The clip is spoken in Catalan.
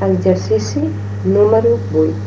exercici número vuit.